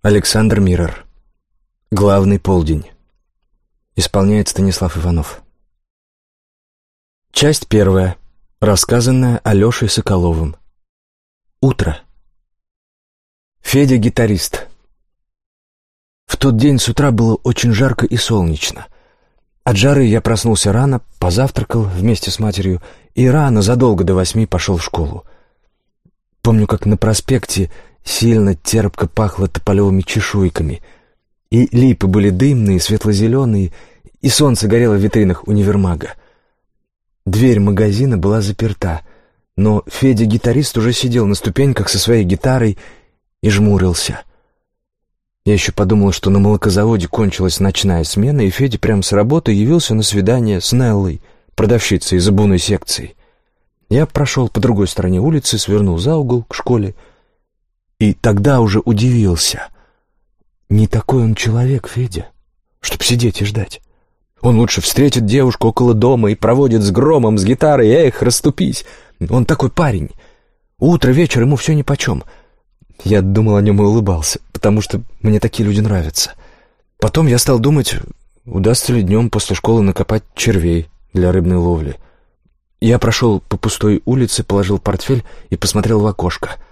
Александр Миррор. Главный полдень. Исполняет Станислав Иванов. Часть первая. Рассказанная Алешей Соколовым. Утро. Федя гитарист. В тот день с утра было очень жарко и солнечно. От жары я проснулся рано, позавтракал вместе с матерью и рано, задолго до восьми, пошел в школу. Помню, как на проспекте Сильно терпко пахло тополевыми чешуйками. И липы были дымные, светло-зеленые, и солнце горело в витринах универмага. Дверь магазина была заперта, но Федя-гитарист уже сидел на ступеньках со своей гитарой и жмурился. Я еще подумал, что на молокозаводе кончилась ночная смена, и Федя прямо с работы явился на свидание с Неллой, продавщицей из обувной секции. Я прошел по другой стороне улицы, свернул за угол к школе, и тогда уже удивился. Не такой он человек, Федя, чтоб сидеть и ждать. Он лучше встретит девушку около дома и проводит с громом, с гитарой. Эх, расступись! Он такой парень. Утро, вечер, ему все нипочем. Я думал о нем и улыбался, потому что мне такие люди нравятся. Потом я стал думать, удастся ли днем после школы накопать червей для рыбной ловли. Я прошел по пустой улице, положил портфель и посмотрел в окошко —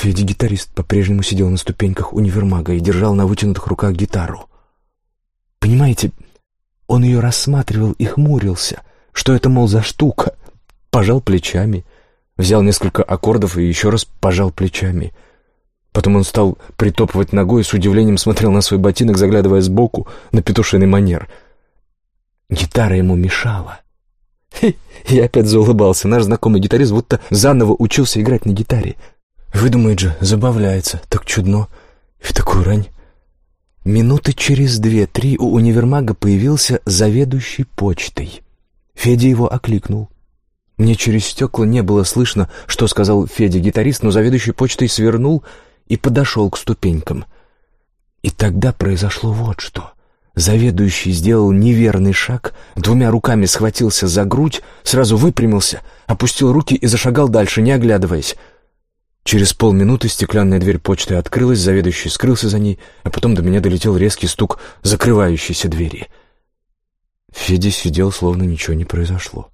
Федя-гитарист по-прежнему сидел на ступеньках универмага и держал на вытянутых руках гитару. Понимаете, он ее рассматривал и хмурился. Что это, мол, за штука? Пожал плечами, взял несколько аккордов и еще раз пожал плечами. Потом он стал притопывать ногой и с удивлением смотрел на свой ботинок, заглядывая сбоку на петушиный манер. Гитара ему мешала. Я опять заулыбался. Наш знакомый гитарист будто заново учился играть на гитаре — Выдумает же, забавляется, так чудно. В такую рань. Минуты через две-три у универмага появился заведующий почтой. Федя его окликнул. Мне через стекла не было слышно, что сказал Федя-гитарист, но заведующий почтой свернул и подошел к ступенькам. И тогда произошло вот что. Заведующий сделал неверный шаг, двумя руками схватился за грудь, сразу выпрямился, опустил руки и зашагал дальше, не оглядываясь. Через полминуты стеклянная дверь почты открылась, заведующий скрылся за ней, а потом до меня долетел резкий стук закрывающейся двери. Федя сидел, словно ничего не произошло,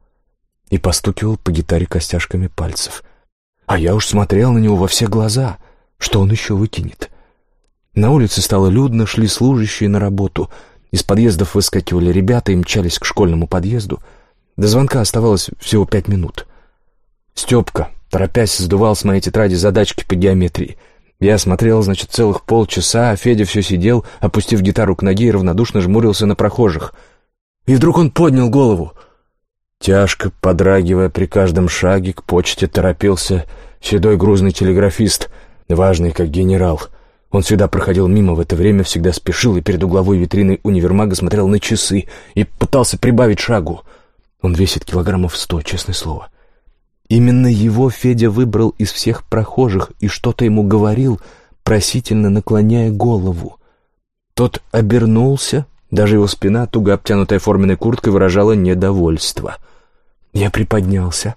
и постукивал по гитаре костяшками пальцев. А я уж смотрел на него во все глаза, что он еще выкинет. На улице стало людно, шли служащие на работу. Из подъездов выскакивали ребята и мчались к школьному подъезду. До звонка оставалось всего пять минут. Степка, Торопясь, сдувал с моей тетради задачки по геометрии. Я смотрел, значит, целых полчаса, а Федя все сидел, опустив гитару к ноге и равнодушно жмурился на прохожих. И вдруг он поднял голову. Тяжко, подрагивая при каждом шаге, к почте торопился седой грузный телеграфист, важный как генерал. Он всегда проходил мимо в это время, всегда спешил и перед угловой витриной универмага смотрел на часы и пытался прибавить шагу. Он весит килограммов сто, честное слово. Именно его Федя выбрал из всех прохожих и что-то ему говорил, просительно наклоняя голову. Тот обернулся, даже его спина, туго обтянутая форменной курткой, выражала недовольство. Я приподнялся.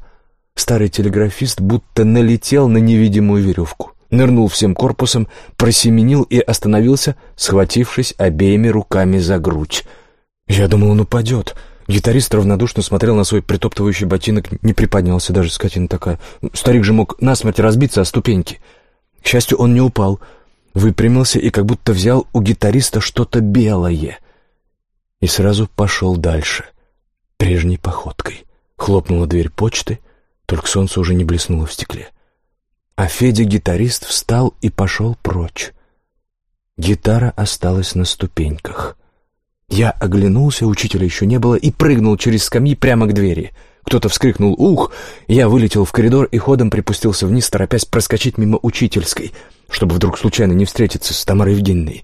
Старый телеграфист будто налетел на невидимую веревку. Нырнул всем корпусом, просеменил и остановился, схватившись обеими руками за грудь. Я думал, он упадет — Гитарист равнодушно смотрел на свой притоптывающий ботинок, не приподнялся даже, скотина такая. Старик же мог насмерть разбиться о ступеньки. К счастью, он не упал, выпрямился и как будто взял у гитариста что-то белое. И сразу пошел дальше, прежней походкой. Хлопнула дверь почты, только солнце уже не блеснуло в стекле. А Федя-гитарист встал и пошел прочь. Гитара осталась на ступеньках. Я оглянулся, учителя еще не было, и прыгнул через скамьи прямо к двери. Кто-то вскрикнул «Ух!» Я вылетел в коридор и ходом припустился вниз, торопясь проскочить мимо учительской, чтобы вдруг случайно не встретиться с Тамарой Евгеньевной.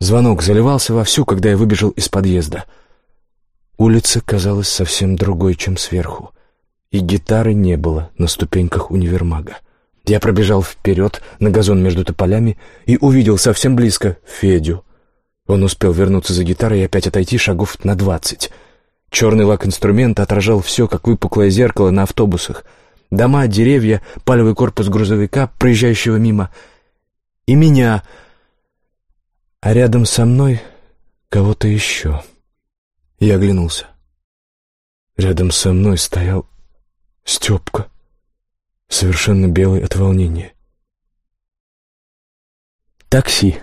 Звонок заливался вовсю, когда я выбежал из подъезда. Улица казалась совсем другой, чем сверху, и гитары не было на ступеньках универмага. Я пробежал вперед на газон между тополями и увидел совсем близко Федю — он успел вернуться за гитарой и опять отойти шагов на двадцать. Черный лак инструмента отражал все, как выпуклое зеркало на автобусах. Дома, деревья, палевый корпус грузовика, проезжающего мимо. и меня, а рядом со мной кого-то еще. Я оглянулся. Рядом со мной стоял Степка, совершенно белый от волнения. «Такси!»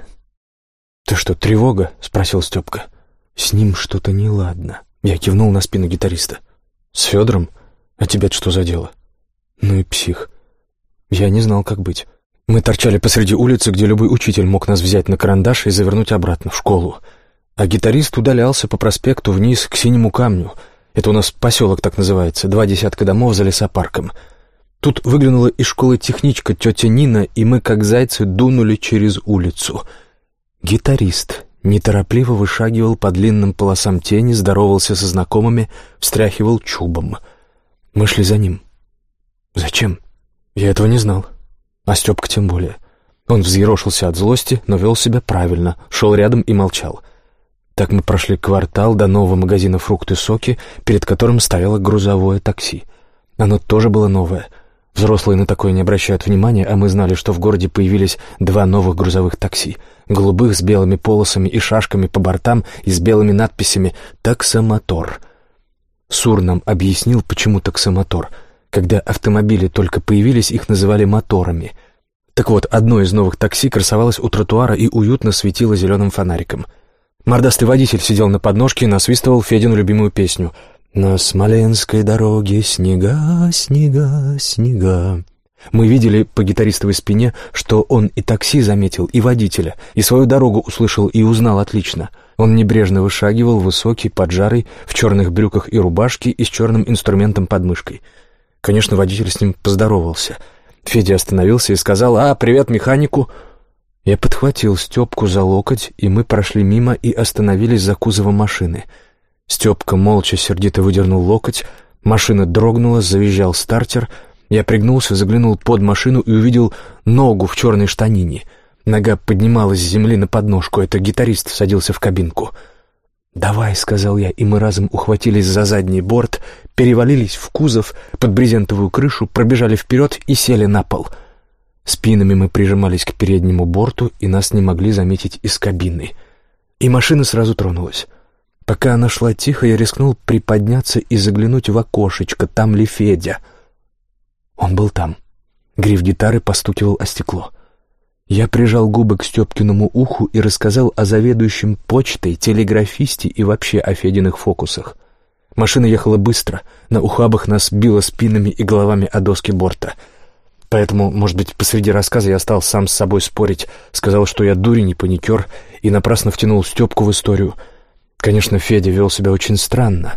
«Ты что, тревога?» — спросил Степка. «С ним что-то неладно». Я кивнул на спину гитариста. «С Федором? А тебя что за дело?» «Ну и псих. Я не знал, как быть. Мы торчали посреди улицы, где любой учитель мог нас взять на карандаш и завернуть обратно в школу. А гитарист удалялся по проспекту вниз к синему камню. Это у нас поселок так называется, два десятка домов за лесопарком. Тут выглянула из школы техничка тетя Нина, и мы, как зайцы, дунули через улицу. Гитарист неторопливо вышагивал по длинным полосам тени, здоровался со знакомыми, встряхивал чубом. Мы шли за ним. Зачем? Я этого не знал. А Степка тем более. Он взъерошился от злости, но вел себя правильно, шел рядом и молчал. Так мы прошли квартал до нового магазина «Фрукты-соки», перед которым стояло грузовое такси. Оно тоже было новое. Взрослые на такое не обращают внимания, а мы знали, что в городе появились два новых грузовых такси. Голубых с белыми полосами и шашками по бортам и с белыми надписями «Таксомотор». Сур нам объяснил, почему таксомотор — когда автомобили только появились, их называли моторами. Так вот, одно из новых такси красовалось у тротуара и уютно светило зеленым фонариком. Мордастый водитель сидел на подножке и насвистывал Федину любимую песню «На Смоленской дороге снега, снега, снега». Мы видели по гитаристовой спине, что он и такси заметил, и водителя, и свою дорогу услышал и узнал отлично. Он небрежно вышагивал, высокий, поджарый, в черных брюках и рубашке и с черным инструментом под мышкой — Конечно, водитель с ним поздоровался. Федя остановился и сказал «А, привет механику!» Я подхватил Степку за локоть, и мы прошли мимо и остановились за кузовом машины. Степка молча сердито выдернул локоть, машина дрогнула, завизжал стартер. Я пригнулся, заглянул под машину и увидел ногу в черной штанине. Нога поднималась с земли на подножку, это гитарист садился в кабинку — «Давай», — сказал я, и мы разом ухватились за задний борт, перевалились в кузов, под брезентовую крышу, пробежали вперед и сели на пол. Спинами мы прижимались к переднему борту, и нас не могли заметить из кабины. И машина сразу тронулась. Пока она шла тихо, я рискнул приподняться и заглянуть в окошечко, там ли Федя. Он был там. Гриф гитары постукивал о стекло. Я прижал губы к Степкиному уху и рассказал о заведующем почтой, телеграфисте и вообще о Фединых фокусах. Машина ехала быстро, на ухабах нас било спинами и головами о доски борта. Поэтому, может быть, посреди рассказа я стал сам с собой спорить, сказал, что я дурень и паникер, и напрасно втянул Степку в историю. Конечно, Федя вел себя очень странно.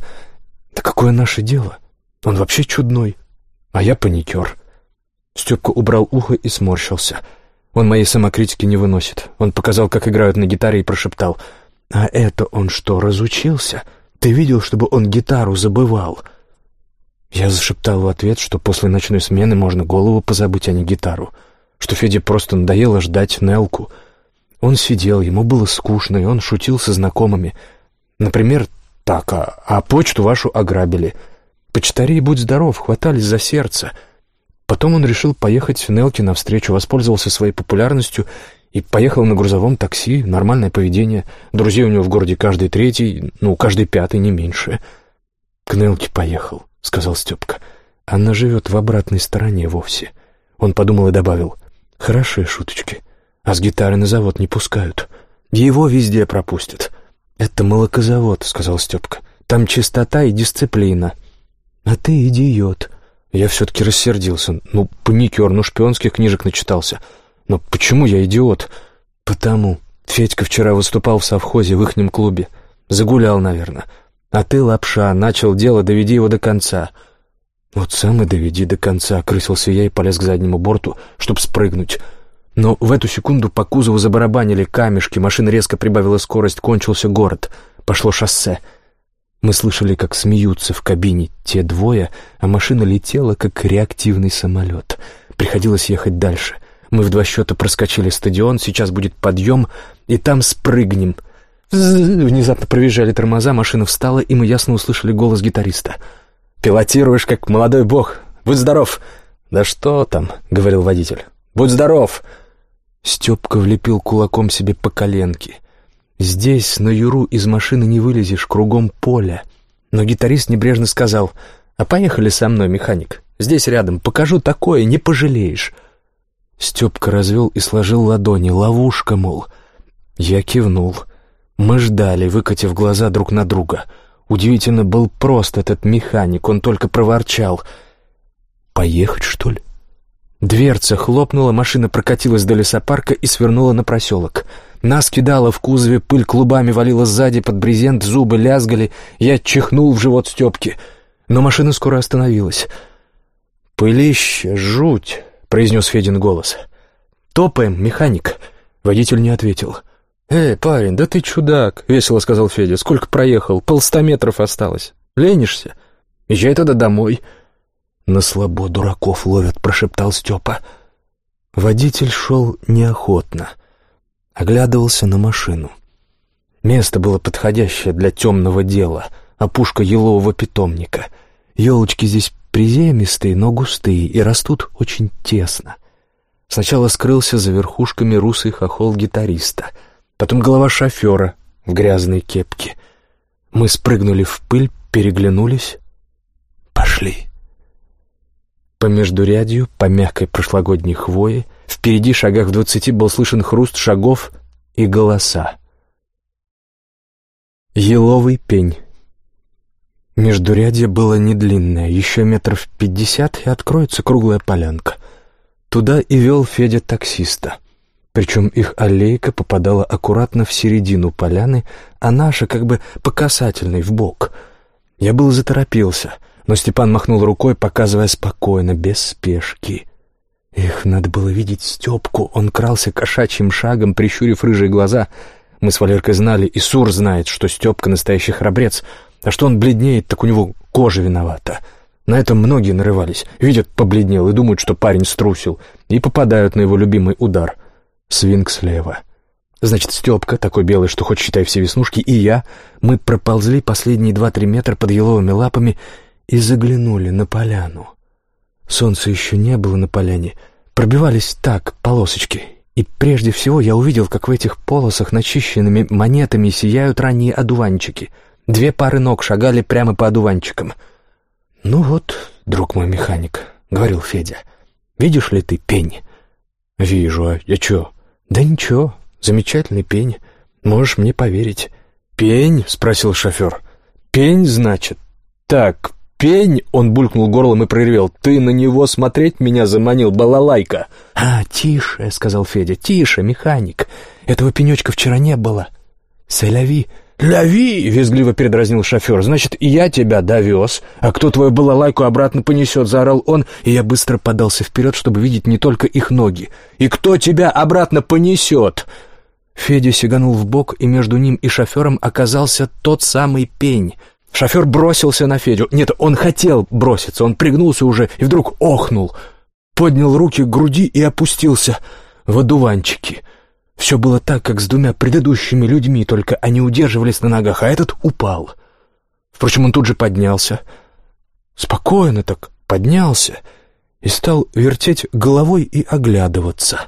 Да какое наше дело? Он вообще чудной, а я паникер. Степка убрал ухо и сморщился — он моей самокритики не выносит. Он показал, как играют на гитаре, и прошептал. «А это он что, разучился? Ты видел, чтобы он гитару забывал?» Я зашептал в ответ, что после ночной смены можно голову позабыть, а не гитару. Что Феде просто надоело ждать Нелку. Он сидел, ему было скучно, и он шутил со знакомыми. Например, так, а, а почту вашу ограбили. Почтари, будь здоров, хватались за сердце — Потом он решил поехать Нелке навстречу, воспользовался своей популярностью и поехал на грузовом такси. Нормальное поведение. Друзей у него в городе каждый третий, ну, каждый пятый, не меньше. «К Нелке поехал», — сказал Степка. «Она живет в обратной стороне вовсе». Он подумал и добавил. «Хорошие шуточки. А с гитары на завод не пускают. Его везде пропустят». «Это молокозавод», — сказал Степка. «Там чистота и дисциплина». «А ты идиот», я все-таки рассердился. Ну, паникер, ну, шпионских книжек начитался. Но почему я идиот? Потому. Федька вчера выступал в совхозе в ихнем клубе. Загулял, наверное. А ты, лапша, начал дело, доведи его до конца. Вот сам и доведи до конца, крысился я и полез к заднему борту, чтобы спрыгнуть. Но в эту секунду по кузову забарабанили камешки, машина резко прибавила скорость, кончился город. Пошло шоссе. Мы слышали, как смеются в кабине те двое, а машина летела, как реактивный самолет. Приходилось ехать дальше. Мы в два счета проскочили стадион, сейчас будет подъем, и там спрыгнем. Внезапно провизжали тормоза, машина встала, и мы ясно услышали голос гитариста. «Пилотируешь, как молодой бог. Будь здоров!» «Да что там?» — говорил водитель. «Будь здоров!» Степка влепил кулаком себе по коленке. Здесь, на юру, из машины не вылезешь, кругом поле. Но гитарист небрежно сказал, «А поехали со мной, механик. Здесь рядом. Покажу такое, не пожалеешь». Степка развел и сложил ладони. Ловушка, мол. Я кивнул. Мы ждали, выкатив глаза друг на друга. Удивительно был прост этот механик, он только проворчал. «Поехать, что ли?» Дверца хлопнула, машина прокатилась до лесопарка и свернула на проселок. Нас кидало в кузове, пыль клубами валила сзади, под брезент зубы лязгали. Я чихнул в живот Степки. Но машина скоро остановилась. «Пылище, жуть!» — произнес Федин голос. «Топаем, механик!» Водитель не ответил. «Эй, парень, да ты чудак!» — весело сказал Федя. «Сколько проехал? Полста метров осталось. Ленишься? Езжай тогда домой!» «На слабо дураков ловят», — прошептал Степа. Водитель шел неохотно. Оглядывался на машину. Место было подходящее для темного дела, опушка елового питомника. Елочки здесь приземистые, но густые и растут очень тесно. Сначала скрылся за верхушками русый хохол гитариста, потом голова шофера в грязной кепке. Мы спрыгнули в пыль, переглянулись. «Пошли!» По междурядью, по мягкой прошлогодней хвое, впереди шагах в двадцати был слышен хруст шагов и голоса. Еловый пень. Междурядье было недлинное, еще метров пятьдесят, и откроется круглая полянка. Туда и вел Федя таксиста. Причем их аллейка попадала аккуратно в середину поляны, а наша как бы по касательной, в бок. Я был заторопился — но Степан махнул рукой, показывая спокойно, без спешки. Эх, надо было видеть Степку. Он крался кошачьим шагом, прищурив рыжие глаза. Мы с Валеркой знали, и Сур знает, что Степка настоящий храбрец. А что он бледнеет, так у него кожа виновата. На этом многие нарывались. Видят, побледнел и думают, что парень струсил. И попадают на его любимый удар. Свинг слева. Значит, Степка, такой белый, что хоть считай все веснушки, и я, мы проползли последние два-три метра под еловыми лапами и заглянули на поляну. Солнца еще не было на поляне, пробивались так полосочки, и прежде всего я увидел, как в этих полосах начищенными монетами сияют ранние одуванчики. Две пары ног шагали прямо по одуванчикам. «Ну вот, друг мой механик», — говорил Федя, — «видишь ли ты пень?» «Вижу, а я чё?» «Да ничего, замечательный пень, можешь мне поверить». «Пень?» — спросил шофер. «Пень, значит?» «Так, пень!» — он булькнул горлом и проревел. «Ты на него смотреть меня заманил, балалайка!» «А, тише!» — сказал Федя. «Тише, механик! Этого пенечка вчера не было!» «Сэляви!» «Ляви!» — визгливо передразнил шофер. «Значит, я тебя довез, а кто твою балалайку обратно понесет?» — заорал он, и я быстро подался вперед, чтобы видеть не только их ноги. «И кто тебя обратно понесет?» Федя сиганул в бок, и между ним и шофером оказался тот самый пень — Шофер бросился на Федю. Нет, он хотел броситься, он пригнулся уже и вдруг охнул. Поднял руки к груди и опустился в одуванчики. Все было так, как с двумя предыдущими людьми, только они удерживались на ногах, а этот упал. Впрочем, он тут же поднялся. Спокойно так поднялся и стал вертеть головой и оглядываться.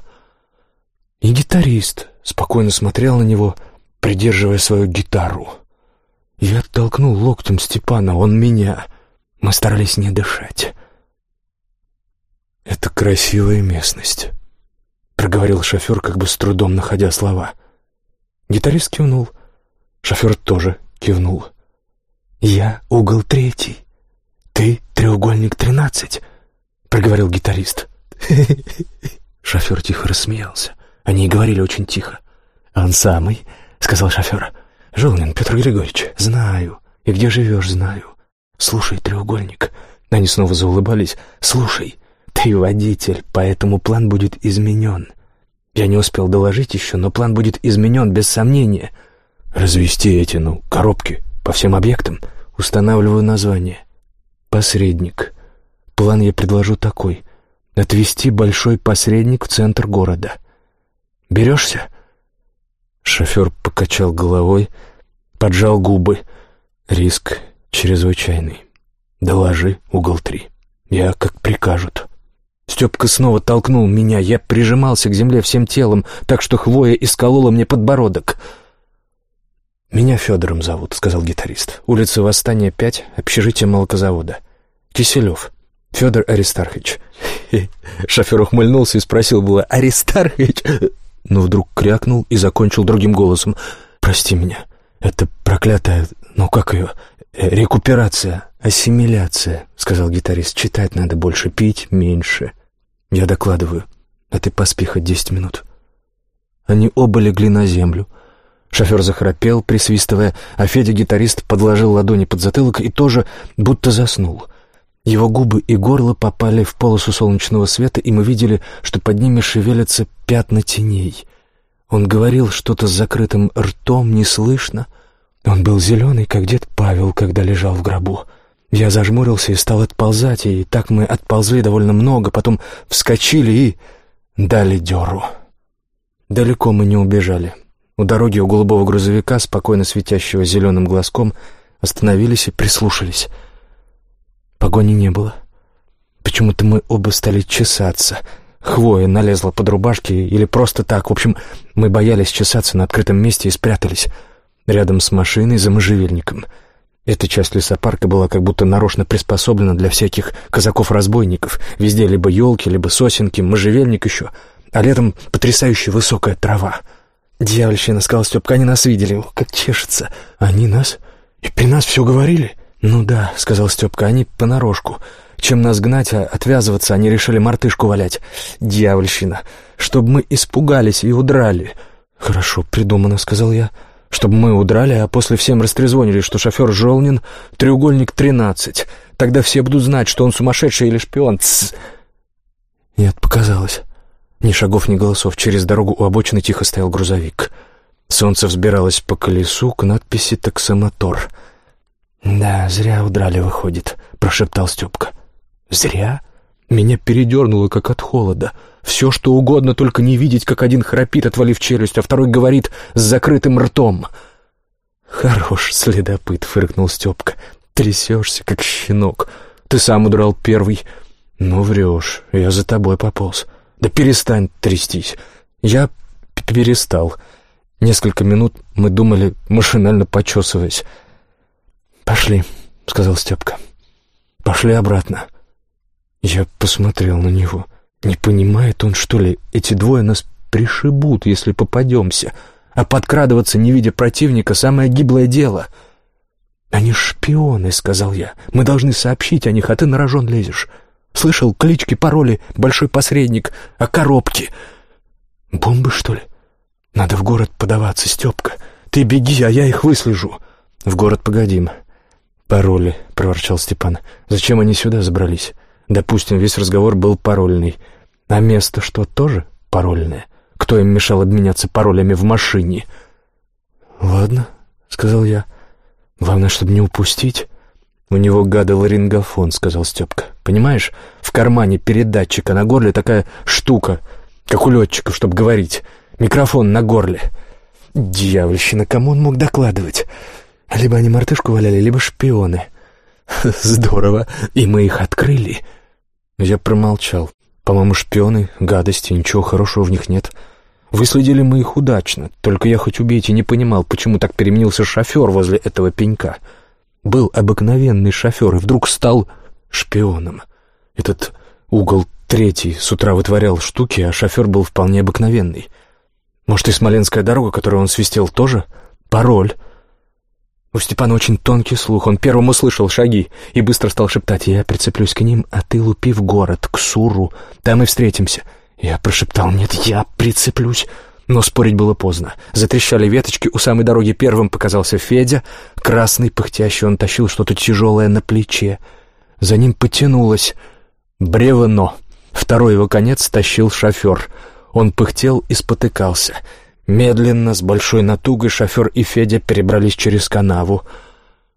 И гитарист спокойно смотрел на него, придерживая свою гитару. Я оттолкнул локтем Степана, он меня. Мы старались не дышать. «Это красивая местность», — проговорил шофер, как бы с трудом находя слова. Гитарист кивнул. Шофер тоже кивнул. «Я угол третий. Ты треугольник тринадцать», — проговорил гитарист. Шофер тихо рассмеялся. Они и говорили очень тихо. «Он самый», — сказал шофер. «Жолнин, Петр Григорьевич, знаю. И где живешь, знаю. Слушай, треугольник». Они снова заулыбались. «Слушай, ты водитель, поэтому план будет изменен. Я не успел доложить еще, но план будет изменен, без сомнения. Развести эти, ну, коробки по всем объектам. Устанавливаю название. Посредник. План я предложу такой. Отвести большой посредник в центр города. Берешься?» Шофер покачал головой, поджал губы. Риск чрезвычайный. Доложи, угол три. Я как прикажут. Степка снова толкнул меня. Я прижимался к земле всем телом, так что хвоя исколола мне подбородок. «Меня Федором зовут», — сказал гитарист. «Улица Восстания, 5, общежитие молокозавода. Киселев. Федор Аристархович». Шофер ухмыльнулся и спросил было «Аристархович?» Но вдруг крякнул и закончил другим голосом. «Прости меня, это проклятая, ну как ее, э, рекуперация, ассимиляция», — сказал гитарист. «Читать надо больше, пить меньше». Я докладываю, а ты поспи хоть десять минут. Они оба легли на землю. Шофер захрапел, присвистывая, а Федя-гитарист подложил ладони под затылок и тоже будто заснул. Его губы и горло попали в полосу солнечного света, и мы видели, что под ними шевелятся пятна теней. Он говорил что-то с закрытым ртом, не слышно. Он был зеленый, как дед Павел, когда лежал в гробу. Я зажмурился и стал отползать, и так мы отползли довольно много, потом вскочили и дали дёру. Далеко мы не убежали. У дороги у голубого грузовика, спокойно светящего зеленым глазком, остановились и прислушались. Погони не было. Почему-то мы оба стали чесаться. Хвоя налезла под рубашки или просто так. В общем, мы боялись чесаться на открытом месте и спрятались. Рядом с машиной за можжевельником — эта часть лесопарка была как будто нарочно приспособлена для всяких казаков-разбойников. Везде либо елки, либо сосенки, можжевельник еще, а летом потрясающе высокая трава. «Дьявольщина», — сказал Степка, — «они нас видели, как чешется». «Они нас? И при нас все говорили?» «Ну да», — сказал Степка, — «они понарошку. Чем нас гнать, а отвязываться, они решили мартышку валять. Дьявольщина. Чтобы мы испугались и удрали». «Хорошо придумано», — сказал я чтобы мы удрали, а после всем растрезвонили, что шофер Жолнин — треугольник тринадцать. Тогда все будут знать, что он сумасшедший или шпион. Тссс. Нет, показалось. Ни шагов, ни голосов. Через дорогу у обочины тихо стоял грузовик. Солнце взбиралось по колесу к надписи «Таксомотор». «Да, зря удрали, выходит», — прошептал Степка. «Зря?» Меня передернуло, как от холода. Все, что угодно, только не видеть, как один храпит, отвалив челюсть, а второй говорит с закрытым ртом. «Хорош следопыт», — фыркнул Степка. «Трясешься, как щенок. Ты сам удрал первый». «Ну, врешь. Я за тобой пополз». «Да перестань трястись». Я перестал. Несколько минут мы думали, машинально почесываясь. «Пошли», — сказал Степка. «Пошли обратно». Я посмотрел на него. Не понимает он, что ли, эти двое нас пришибут, если попадемся, а подкрадываться, не видя противника, самое гиблое дело. «Они шпионы», — сказал я. «Мы должны сообщить о них, а ты на рожон лезешь. Слышал клички, пароли, большой посредник, а коробки. Бомбы, что ли? Надо в город подаваться, Степка. Ты беги, а я их выслежу. В город погодим». «Пароли», — проворчал Степан. «Зачем они сюда забрались?» Допустим, весь разговор был парольный. А место что, тоже парольное? Кто им мешал обменяться паролями в машине? «Ладно», — сказал я. «Главное, чтобы не упустить». «У него гада ларингофон», — сказал Степка. «Понимаешь, в кармане передатчика на горле такая штука, как у летчиков, чтобы говорить. Микрофон на горле». Дьявольщина, кому он мог докладывать? Либо они мартышку валяли, либо шпионы. Здорово, и мы их открыли. Я промолчал. По-моему, шпионы, гадости, ничего хорошего в них нет. Выследили мы их удачно, только я хоть убейте не понимал, почему так переменился шофер возле этого пенька. Был обыкновенный шофер и вдруг стал шпионом. Этот угол третий с утра вытворял штуки, а шофер был вполне обыкновенный. Может, и Смоленская дорога, которую он свистел, тоже? Пароль. У Степана очень тонкий слух, он первым услышал шаги и быстро стал шептать «Я прицеплюсь к ним, а ты лупи в город, к Суру, там и встретимся». Я прошептал «Нет, я прицеплюсь». Но спорить было поздно. Затрещали веточки, у самой дороги первым показался Федя. Красный, пыхтящий, он тащил что-то тяжелое на плече. За ним потянулось бревно. Второй его конец тащил шофер. Он пыхтел и спотыкался — Медленно, с большой натугой, шофер и Федя перебрались через канаву.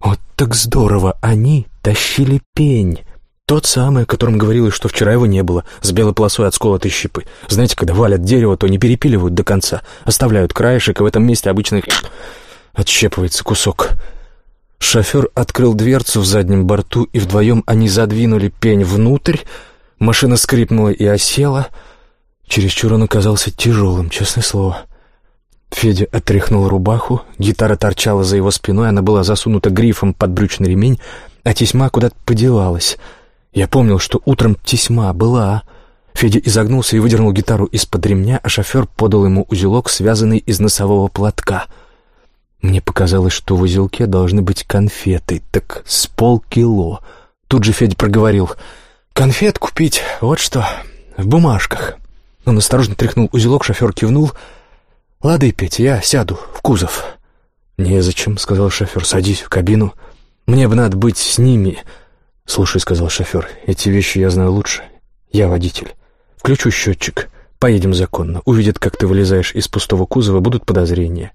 Вот так здорово! Они тащили пень. Тот самый, о котором говорилось, что вчера его не было, с белой полосой от сколотой щипы. Знаете, когда валят дерево, то не перепиливают до конца, оставляют краешек, и в этом месте обычно отщепывается кусок. Шофер открыл дверцу в заднем борту, и вдвоем они задвинули пень внутрь. Машина скрипнула и осела. Чересчур он оказался тяжелым, честное слово. Федя отряхнул рубаху, гитара торчала за его спиной, она была засунута грифом под брючный ремень, а тесьма куда-то подевалась. Я помнил, что утром тесьма была. Федя изогнулся и выдернул гитару из-под ремня, а шофер подал ему узелок, связанный из носового платка. Мне показалось, что в узелке должны быть конфеты, так с полкило. Тут же Федя проговорил. «Конфет купить, вот что, в бумажках». Он осторожно тряхнул узелок, шофер кивнул — «Лады, Петя, я сяду в кузов». «Незачем», — сказал шофер, — «садись в кабину. Мне бы надо быть с ними». «Слушай», — сказал шофер, — «эти вещи я знаю лучше. Я водитель. Включу счетчик. Поедем законно. Увидят, как ты вылезаешь из пустого кузова, будут подозрения.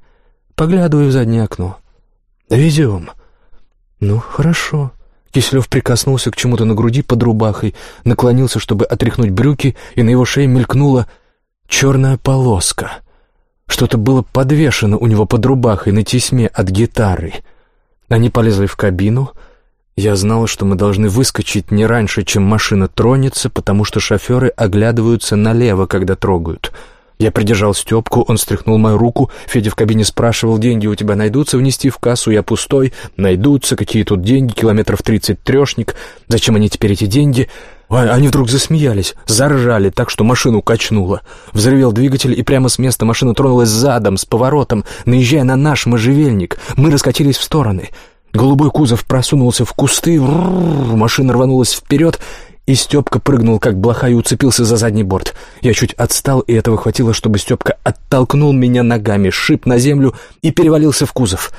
Поглядывай в заднее окно. Довезем». «Ну, хорошо». Киселев прикоснулся к чему-то на груди под рубахой, наклонился, чтобы отряхнуть брюки, и на его шее мелькнула черная полоска — что-то было подвешено у него под рубахой на тесьме от гитары. Они полезли в кабину. Я знал, что мы должны выскочить не раньше, чем машина тронется, потому что шоферы оглядываются налево, когда трогают. Я придержал Степку, он стряхнул мою руку. Федя в кабине спрашивал, деньги у тебя найдутся внести в кассу? Я пустой. Найдутся. Какие тут деньги? Километров тридцать трешник. Зачем они теперь эти деньги? Они вдруг засмеялись, заржали так, что машину качнуло. Взрывел двигатель, и прямо с места машина тронулась задом, с поворотом, наезжая на наш можжевельник. Мы раскатились в стороны. Голубой кузов просунулся в кусты, машина рванулась вперед, и Степка прыгнул, как блоха, и уцепился за задний борт. Я чуть отстал, и этого хватило, чтобы Степка оттолкнул меня ногами, шип на землю и перевалился в кузов.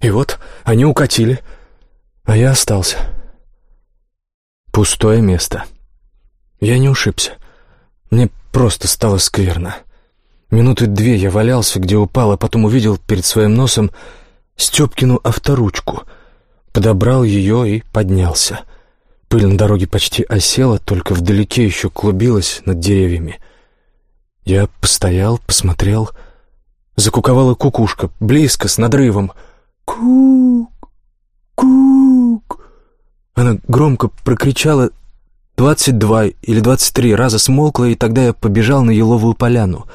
И вот они укатили, а я остался. Пустое место. Я не ушибся. Мне просто стало скверно. Минуты две я валялся, где упал, а потом увидел перед своим носом Степкину авторучку. Подобрал ее и поднялся. Пыль на дороге почти осела, только вдалеке еще клубилась над деревьями. Я постоял, посмотрел. Закуковала кукушка, близко, с надрывом. «Кук! Кук!» Она громко прокричала двадцать два или двадцать три раза смолкла, и тогда я побежал на еловую поляну.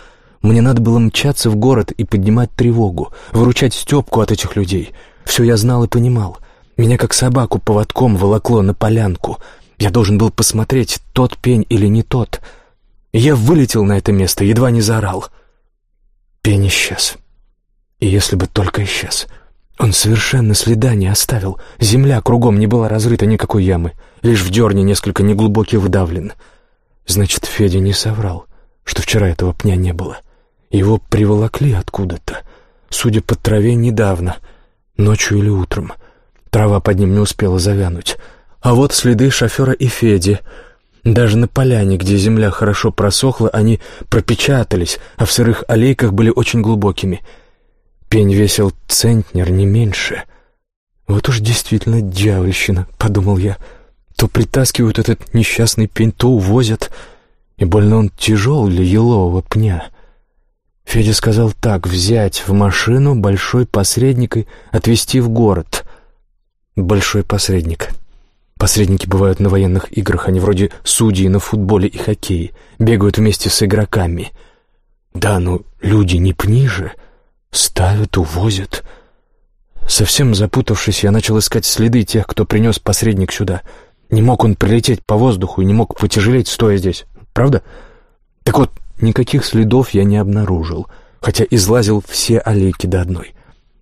Мне надо было мчаться в город и поднимать тревогу, выручать Степку от этих людей. Все я знал и понимал. Меня как собаку поводком волокло на полянку. Я должен был посмотреть, тот пень или не тот. я вылетел на это место, едва не заорал. Пень исчез. И если бы только исчез... Он совершенно следа не оставил. Земля кругом не была разрыта никакой ямы. Лишь в дерне несколько неглубокий выдавлен. Значит, Федя не соврал, что вчера этого пня не было. Его приволокли откуда-то. Судя по траве, недавно. Ночью или утром. Трава под ним не успела завянуть. А вот следы шофера и Феди. Даже на поляне, где земля хорошо просохла, они пропечатались, а в сырых аллейках были очень глубокими — Пень весил центнер, не меньше. Вот уж действительно дьявольщина, подумал я. То притаскивают этот несчастный пень, то увозят. И больно он тяжел для елового пня. Федя сказал так, взять в машину большой посредник и отвезти в город. Большой посредник. Посредники бывают на военных играх, они вроде судей на футболе и хоккее, бегают вместе с игроками. Да, ну люди не пни же. Ставят, увозят. Совсем запутавшись, я начал искать следы тех, кто принес посредник сюда. Не мог он прилететь по воздуху и не мог потяжелеть, стоя здесь. Правда? Так вот, никаких следов я не обнаружил, хотя излазил все аллейки до одной.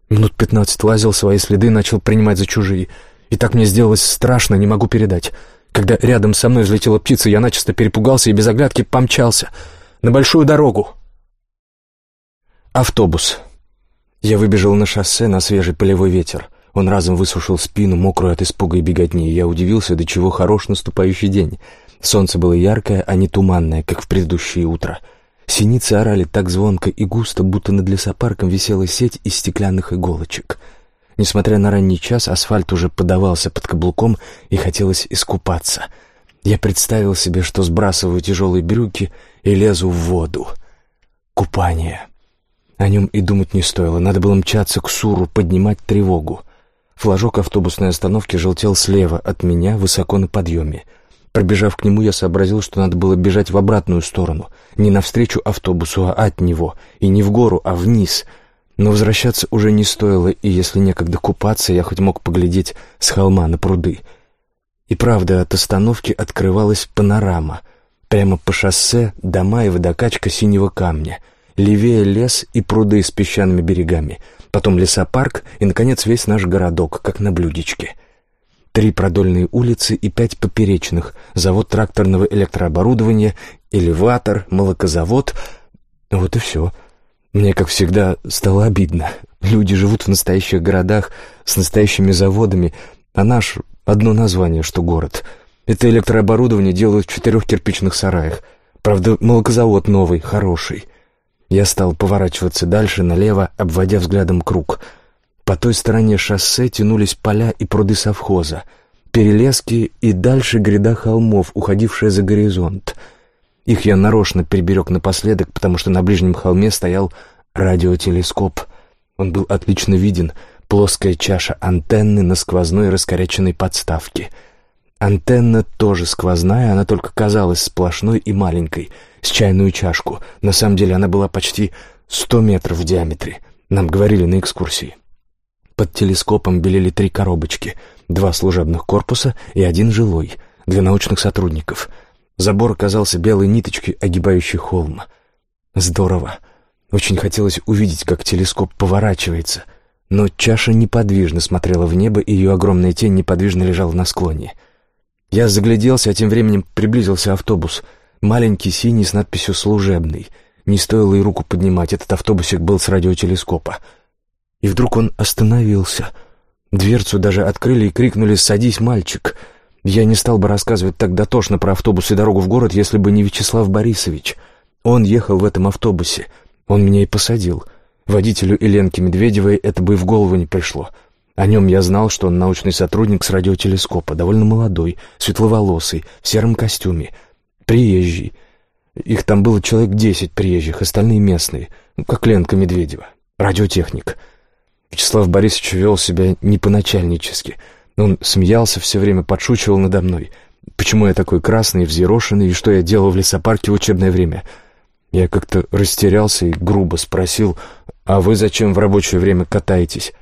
Минут пятнадцать лазил, свои следы начал принимать за чужие. И так мне сделалось страшно, не могу передать. Когда рядом со мной взлетела птица, я начисто перепугался и без оглядки помчался на большую дорогу. Автобус. Я выбежал на шоссе на свежий полевой ветер. Он разом высушил спину, мокрую от испуга и беготни, я удивился, до чего хорош наступающий день. Солнце было яркое, а не туманное, как в предыдущее утро. Синицы орали так звонко и густо, будто над лесопарком висела сеть из стеклянных иголочек. Несмотря на ранний час, асфальт уже подавался под каблуком, и хотелось искупаться. Я представил себе, что сбрасываю тяжелые брюки и лезу в воду. Купание. О нем и думать не стоило. Надо было мчаться к Суру, поднимать тревогу. Флажок автобусной остановки желтел слева от меня, высоко на подъеме. Пробежав к нему, я сообразил, что надо было бежать в обратную сторону. Не навстречу автобусу, а от него. И не в гору, а вниз. Но возвращаться уже не стоило, и если некогда купаться, я хоть мог поглядеть с холма на пруды. И правда, от остановки открывалась панорама. Прямо по шоссе дома и водокачка синего камня. Левее лес и пруды с песчаными берегами. Потом лесопарк и, наконец, весь наш городок, как на блюдечке — Три продольные улицы и пять поперечных, завод тракторного электрооборудования, элеватор, молокозавод. Вот и все. Мне, как всегда, стало обидно. Люди живут в настоящих городах с настоящими заводами, а наш — одно название, что город. Это электрооборудование делают в четырех кирпичных сараях. Правда, молокозавод новый, хороший. Я стал поворачиваться дальше, налево, обводя взглядом круг — по той стороне шоссе тянулись поля и пруды совхоза, перелески и дальше гряда холмов, уходившая за горизонт. Их я нарочно приберег напоследок, потому что на ближнем холме стоял радиотелескоп. Он был отлично виден, плоская чаша антенны на сквозной раскоряченной подставке. Антенна тоже сквозная, она только казалась сплошной и маленькой, с чайную чашку. На самом деле она была почти сто метров в диаметре. Нам говорили на экскурсии. Под телескопом белели три коробочки, два служебных корпуса и один жилой, для научных сотрудников. Забор оказался белой ниточкой, огибающей холм. Здорово. Очень хотелось увидеть, как телескоп поворачивается. Но чаша неподвижно смотрела в небо, и ее огромная тень неподвижно лежала на склоне. Я загляделся, а тем временем приблизился автобус. Маленький синий с надписью «Служебный». Не стоило и руку поднимать, этот автобусик был с радиотелескопа. И вдруг он остановился. Дверцу даже открыли и крикнули «Садись, мальчик!». Я не стал бы рассказывать так дотошно про автобус и дорогу в город, если бы не Вячеслав Борисович. Он ехал в этом автобусе. Он меня и посадил. Водителю Еленки Медведевой это бы и в голову не пришло. О нем я знал, что он научный сотрудник с радиотелескопа, довольно молодой, светловолосый, в сером костюме, приезжий. Их там было человек десять приезжих, остальные местные, ну, как Ленка Медведева, радиотехник. Вячеслав Борисович вел себя не по-начальнически. Он смеялся все время, подшучивал надо мной. Почему я такой красный, взъерошенный, и что я делал в лесопарке в учебное время? Я как-то растерялся и грубо спросил, «А вы зачем в рабочее время катаетесь?»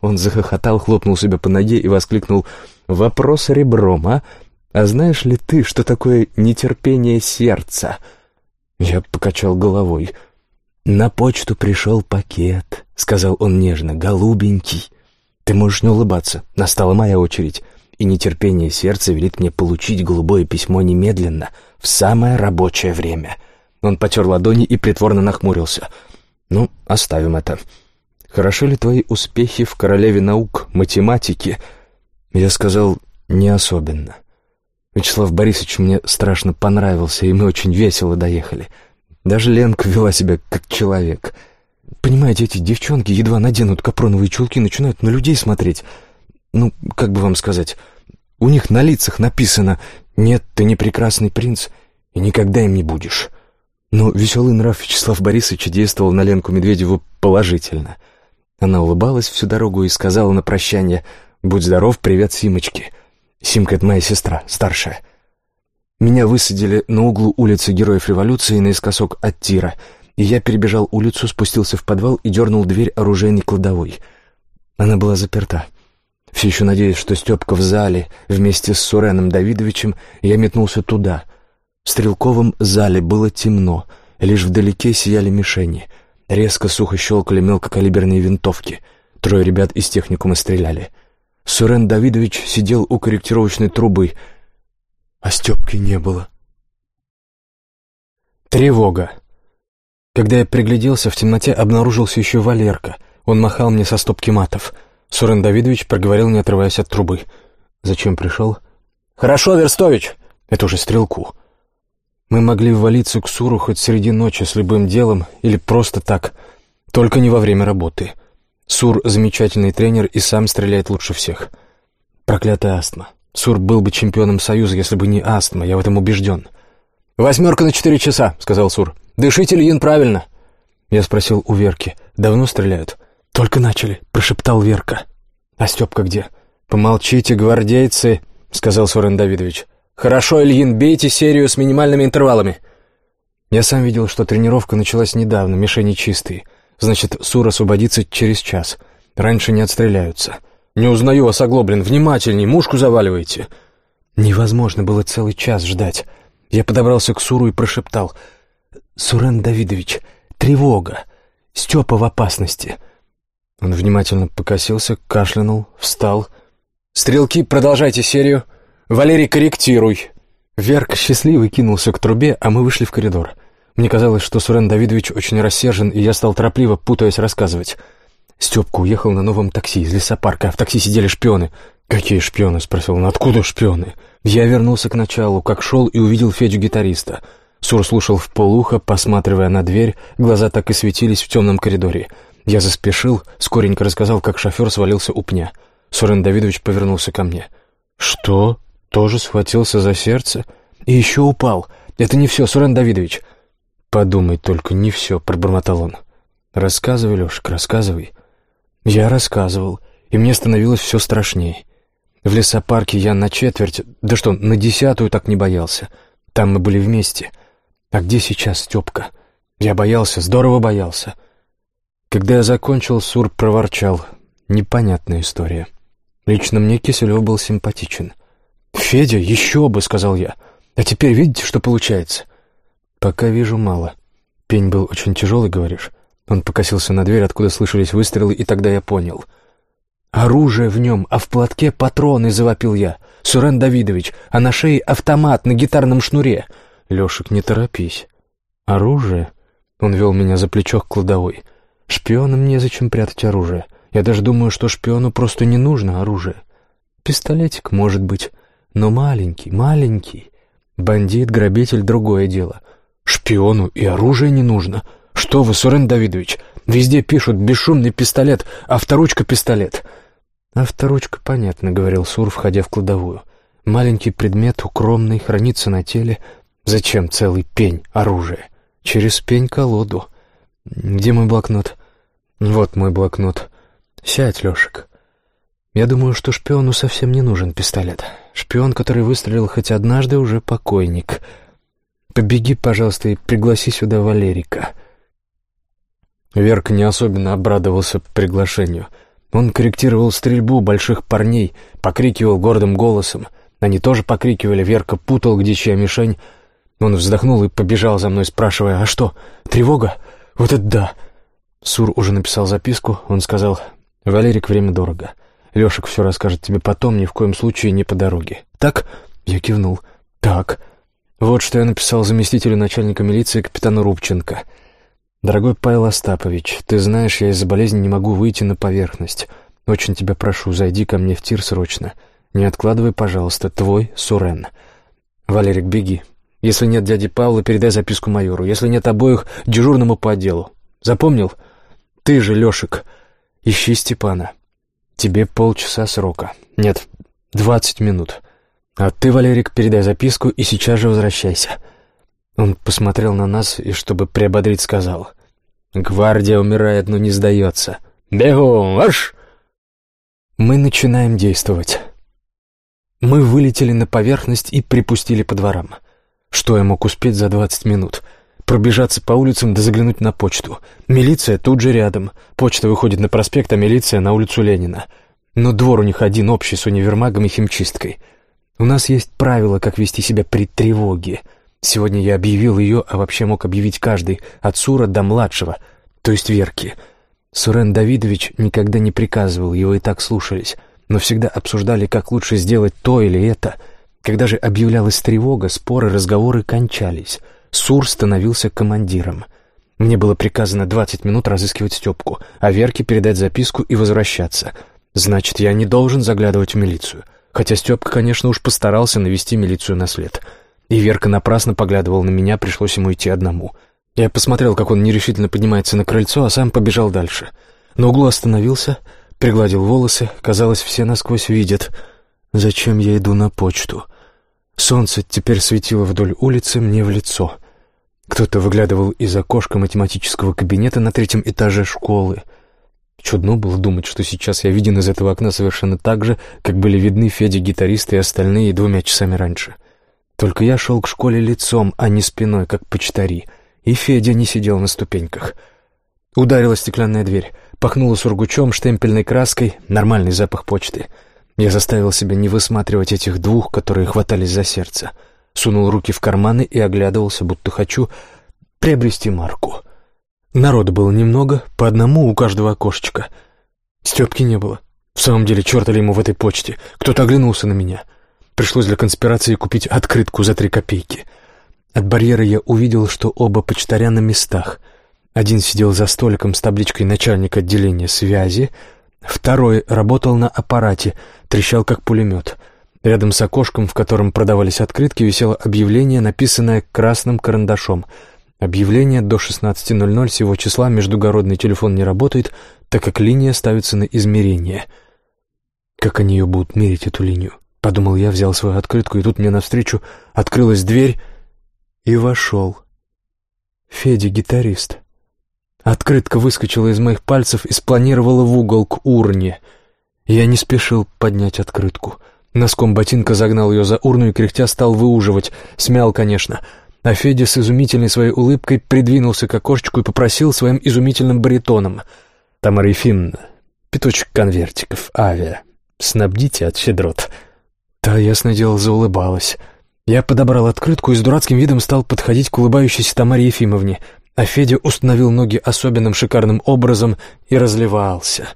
Он захохотал, хлопнул себя по ноге и воскликнул, «Вопрос ребром, а? А знаешь ли ты, что такое нетерпение сердца?» Я покачал головой. «На почту пришел пакет», — сказал он нежно, — «голубенький». «Ты можешь не улыбаться, настала моя очередь, и нетерпение сердца велит мне получить голубое письмо немедленно, в самое рабочее время». Он потер ладони и притворно нахмурился. «Ну, оставим это. Хорошо ли твои успехи в королеве наук, математике?» Я сказал, «не особенно». Вячеслав Борисович мне страшно понравился, и мы очень весело доехали. Даже Ленка вела себя как человек. Понимаете, эти девчонки едва наденут капроновые чулки, начинают на людей смотреть. Ну, как бы вам сказать, у них на лицах написано «Нет, ты не прекрасный принц, и никогда им не будешь». Но веселый нрав Вячеслав Борисовича действовал на Ленку Медведеву положительно. Она улыбалась всю дорогу и сказала на прощание «Будь здоров, привет, Симочке». Симка — это моя сестра, старшая. Меня высадили на углу улицы Героев Революции наискосок от тира, и я перебежал улицу, спустился в подвал и дернул дверь оружейной кладовой. Она была заперта. Все еще надеясь, что Степка в зале вместе с Суреном Давидовичем, я метнулся туда. В стрелковом зале было темно, лишь вдалеке сияли мишени. Резко сухо щелкали мелкокалиберные винтовки. Трое ребят из техникума стреляли. Сурен Давидович сидел у корректировочной трубы — а Степки не было. Тревога. Когда я пригляделся, в темноте обнаружился еще Валерка. Он махал мне со стопки матов. Сурен Давидович проговорил, не отрываясь от трубы. «Зачем пришел?» «Хорошо, Верстович!» Это уже стрелку. Мы могли ввалиться к Суру хоть среди ночи с любым делом или просто так, только не во время работы. Сур — замечательный тренер и сам стреляет лучше всех. Проклятая астма. Сур был бы чемпионом Союза, если бы не астма, я в этом убежден. «Восьмерка на четыре часа», — сказал Сур. «Дышите, Ильин, правильно». Я спросил у Верки. «Давно стреляют?» «Только начали», — прошептал Верка. «А Степка где?» «Помолчите, гвардейцы», — сказал Сурен Давидович. «Хорошо, Ильин, бейте серию с минимальными интервалами». Я сам видел, что тренировка началась недавно, мишени чистые. Значит, Сур освободится через час. Раньше не отстреляются. «Не узнаю вас, Оглоблин, внимательней, мушку заваливаете». Невозможно было целый час ждать. Я подобрался к Суру и прошептал. «Сурен Давидович, тревога! Степа в опасности!» Он внимательно покосился, кашлянул, встал. «Стрелки, продолжайте серию. Валерий, корректируй!» Верк счастливый кинулся к трубе, а мы вышли в коридор. Мне казалось, что Сурен Давидович очень рассержен, и я стал торопливо, путаясь, рассказывать. Степка уехал на новом такси из лесопарка, а в такси сидели шпионы. «Какие шпионы?» — спросил он. «Откуда шпионы?» Я вернулся к началу, как шел и увидел Федю-гитариста. Сур слушал в полухо, посматривая на дверь, глаза так и светились в темном коридоре. Я заспешил, скоренько рассказал, как шофер свалился у пня. Сурен Давидович повернулся ко мне. «Что? Тоже схватился за сердце? И еще упал. Это не все, Сурен Давидович». «Подумай только, не все», — пробормотал он. «Рассказывай, Лешек, рассказывай». Я рассказывал, и мне становилось все страшнее. В лесопарке я на четверть, да что, на десятую так не боялся. Там мы были вместе. А где сейчас Степка? Я боялся, здорово боялся. Когда я закончил, Сур проворчал. Непонятная история. Лично мне Киселев был симпатичен. «Федя, еще бы!» — сказал я. «А теперь видите, что получается?» «Пока вижу мало. Пень был очень тяжелый, говоришь?» Он покосился на дверь, откуда слышались выстрелы, и тогда я понял. «Оружие в нем, а в платке патроны!» — завопил я. «Сурен Давидович, а на шее автомат на гитарном шнуре!» «Лешек, не торопись. Оружие?» Он вел меня за плечо к кладовой. «Шпионам незачем прятать оружие. Я даже думаю, что шпиону просто не нужно оружие. Пистолетик, может быть, но маленький, маленький. Бандит, грабитель — другое дело. Шпиону и оружие не нужно. «Что вы, Сурен Давидович, везде пишут бесшумный пистолет, авторучка-пистолет». «Авторучка, понятно», — говорил Сур, входя в кладовую. «Маленький предмет, укромный, хранится на теле. Зачем целый пень оружия? Через пень колоду. Где мой блокнот?» «Вот мой блокнот. Сядь, Лешек». Я думаю, что шпиону совсем не нужен пистолет. Шпион, который выстрелил хоть однажды, уже покойник. Побеги, пожалуйста, и пригласи сюда Валерика. Верк не особенно обрадовался приглашению. Он корректировал стрельбу больших парней, покрикивал гордым голосом. Они тоже покрикивали, Верка путал, где чья мишень. Он вздохнул и побежал за мной, спрашивая, «А что, тревога? Вот это да!» Сур уже написал записку, он сказал, «Валерик, время дорого. Лешек все расскажет тебе потом, ни в коем случае не по дороге». «Так?» — я кивнул. «Так. Вот что я написал заместителю начальника милиции капитану Рубченко». «Дорогой Павел Остапович, ты знаешь, я из-за болезни не могу выйти на поверхность. Очень тебя прошу, зайди ко мне в тир срочно. Не откладывай, пожалуйста, твой Сурен. Валерик, беги. Если нет дяди Павла, передай записку майору. Если нет обоих, дежурному по отделу. Запомнил? Ты же, Лешек, ищи Степана. Тебе полчаса срока. Нет, двадцать минут. А ты, Валерик, передай записку и сейчас же возвращайся». Он посмотрел на нас и, чтобы приободрить, сказал. Гвардия умирает, но не сдается. Бегом, аж! Мы начинаем действовать. Мы вылетели на поверхность и припустили по дворам. Что я мог успеть за двадцать минут? Пробежаться по улицам да заглянуть на почту. Милиция тут же рядом. Почта выходит на проспект, а милиция на улицу Ленина. Но двор у них один общий с универмагом и химчисткой. У нас есть правила, как вести себя при тревоге — Сегодня я объявил ее, а вообще мог объявить каждый, от Сура до младшего, то есть Верки. Сурен Давидович никогда не приказывал, его и так слушались, но всегда обсуждали, как лучше сделать то или это. Когда же объявлялась тревога, споры, разговоры кончались. Сур становился командиром. Мне было приказано двадцать минут разыскивать Степку, а Верке передать записку и возвращаться. Значит, я не должен заглядывать в милицию. Хотя Степка, конечно, уж постарался навести милицию на след. — и Верка напрасно поглядывал на меня, пришлось ему идти одному. Я посмотрел, как он нерешительно поднимается на крыльцо, а сам побежал дальше. На углу остановился, пригладил волосы, казалось, все насквозь видят. Зачем я иду на почту? Солнце теперь светило вдоль улицы мне в лицо. Кто-то выглядывал из окошка математического кабинета на третьем этаже школы. Чудно было думать, что сейчас я виден из этого окна совершенно так же, как были видны Федя, гитарист и остальные двумя часами раньше. — Только я шел к школе лицом, а не спиной, как почтари, и Федя не сидел на ступеньках. Ударила стеклянная дверь, пахнула сургучом, штемпельной краской, нормальный запах почты. Я заставил себя не высматривать этих двух, которые хватались за сердце. Сунул руки в карманы и оглядывался, будто хочу приобрести марку. Народа было немного, по одному у каждого окошечка. Степки не было. В самом деле, черта ли ему в этой почте? Кто-то оглянулся на меня. Пришлось для конспирации купить открытку за три копейки. От барьера я увидел, что оба почтаря на местах. Один сидел за столиком с табличкой «Начальник отделения связи», второй работал на аппарате, трещал как пулемет. Рядом с окошком, в котором продавались открытки, висело объявление, написанное красным карандашом — Объявление до 16.00 сего числа междугородный телефон не работает, так как линия ставится на измерение. Как они ее будут мерить, эту линию? Подумал я, взял свою открытку, и тут мне навстречу открылась дверь и вошел. Федя, гитарист. Открытка выскочила из моих пальцев и спланировала в угол к урне. Я не спешил поднять открытку. Носком ботинка загнал ее за урну и кряхтя стал выуживать. Смял, конечно — а Федя с изумительной своей улыбкой придвинулся к окошечку и попросил своим изумительным баритоном. «Тамара Ефимовна, пяточек конвертиков, авиа. Снабдите от щедрот». Та, ясно дело, заулыбалась. Я подобрал открытку и с дурацким видом стал подходить к улыбающейся Тамаре Ефимовне, а Федя установил ноги особенным шикарным образом и разливался.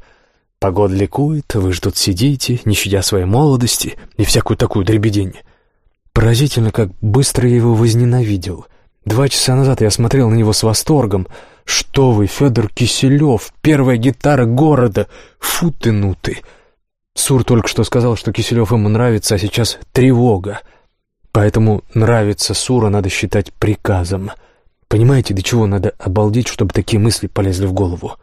Погода ликует, вы ж тут сидите, не щадя своей молодости и всякую такую дребедень. Поразительно, как быстро я его возненавидел. Два часа назад я смотрел на него с восторгом. «Что вы, Федор Киселев, первая гитара города! Фу ты, ну ты!» Сур только что сказал, что Киселев ему нравится, а сейчас тревога. Поэтому нравится Сура надо считать приказом. Понимаете, до чего надо обалдеть, чтобы такие мысли полезли в голову?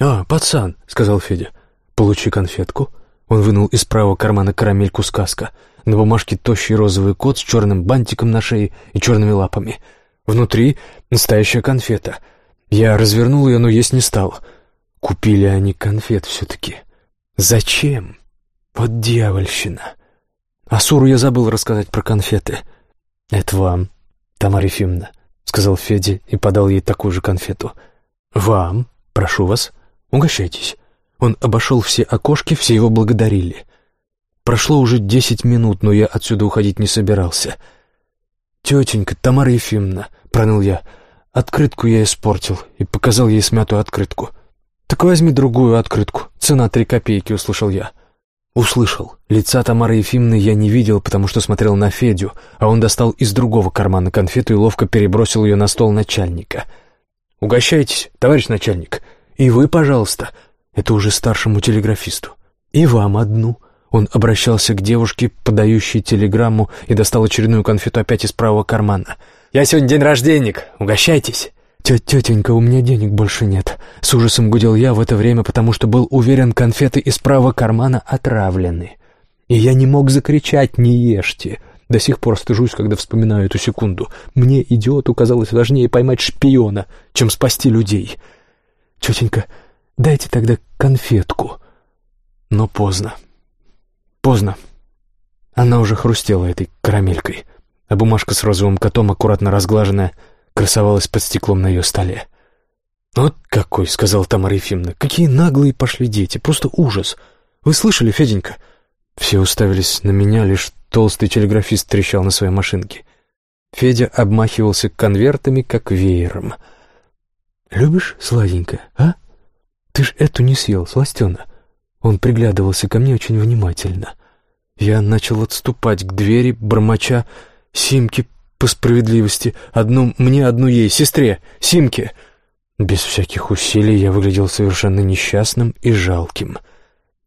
«А, пацан», — сказал Федя, — «получи конфетку». Он вынул из правого кармана карамельку сказка — на бумажке тощий розовый кот с черным бантиком на шее и черными лапами. Внутри настоящая конфета. Я развернул ее, но есть не стал. Купили они конфет все-таки. Зачем? Вот дьявольщина. А Суру я забыл рассказать про конфеты. Это вам, Тамара Ефимовна, сказал Федя и подал ей такую же конфету. Вам, прошу вас, угощайтесь. Он обошел все окошки, все его благодарили. Прошло уже десять минут, но я отсюда уходить не собирался. «Тетенька, Тамара Ефимовна», — проныл я, — «открытку я испортил» и показал ей смятую открытку. «Так возьми другую открытку, цена три копейки», — услышал я. Услышал. Лица Тамары Ефимовны я не видел, потому что смотрел на Федю, а он достал из другого кармана конфету и ловко перебросил ее на стол начальника. «Угощайтесь, товарищ начальник. И вы, пожалуйста». Это уже старшему телеграфисту. «И вам одну». Он обращался к девушке, подающей телеграмму, и достал очередную конфету опять из правого кармана. «Я сегодня день рожденник, угощайтесь!» «Тетенька, у меня денег больше нет», — с ужасом гудел я в это время, потому что был уверен, конфеты из правого кармана отравлены. И я не мог закричать «не ешьте». До сих пор стыжусь, когда вспоминаю эту секунду. Мне, идиоту, казалось важнее поймать шпиона, чем спасти людей. «Тетенька, дайте тогда конфетку». Но поздно. Поздно. Она уже хрустела этой карамелькой, а бумажка с розовым котом, аккуратно разглаженная, красовалась под стеклом на ее столе. «Вот какой!» — сказал Тамара Ефимовна. «Какие наглые пошли дети! Просто ужас! Вы слышали, Феденька?» Все уставились на меня, лишь толстый телеграфист трещал на своей машинке. Федя обмахивался конвертами, как веером. «Любишь сладенькое, а? Ты ж эту не съел, сластена. Он приглядывался ко мне очень внимательно. Я начал отступать к двери, бормоча «Симки, по справедливости, одну мне, одну ей, сестре, Симке!» Без всяких усилий я выглядел совершенно несчастным и жалким.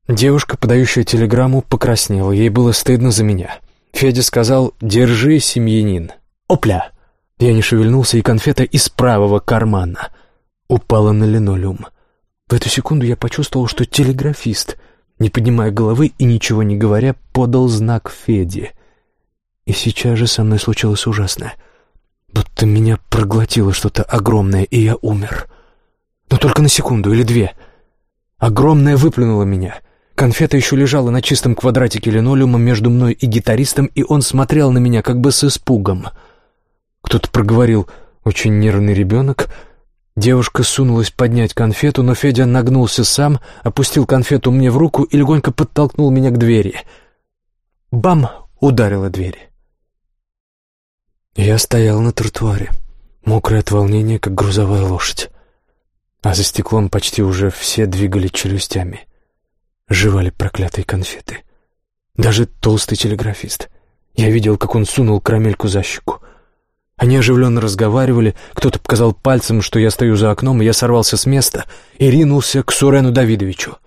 Девушка, подающая телеграмму, покраснела, ей было стыдно за меня. Федя сказал «Держи, семьянин». «Опля!» Я не шевельнулся, и конфета из правого кармана упала на линолеум. В эту секунду я почувствовал, что телеграфист, не поднимая головы и ничего не говоря, подал знак Феде. И сейчас же со мной случилось ужасное. Будто меня проглотило что-то огромное, и я умер. Но только на секунду или две. Огромное выплюнуло меня. Конфета еще лежала на чистом квадратике линолеума между мной и гитаристом, и он смотрел на меня как бы с испугом. Кто-то проговорил «очень нервный ребенок». Девушка сунулась поднять конфету, но Федя нагнулся сам, опустил конфету мне в руку и легонько подтолкнул меня к двери. Бам! ударила дверь. Я стоял на тротуаре, мокрый от волнения, как грузовая лошадь. А за стеклом почти уже все двигали челюстями. Жевали проклятые конфеты. Даже толстый телеграфист. Я видел, как он сунул карамельку за щеку. Они оживленно разговаривали, кто-то показал пальцем, что я стою за окном, и я сорвался с места и ринулся к Сурену Давидовичу.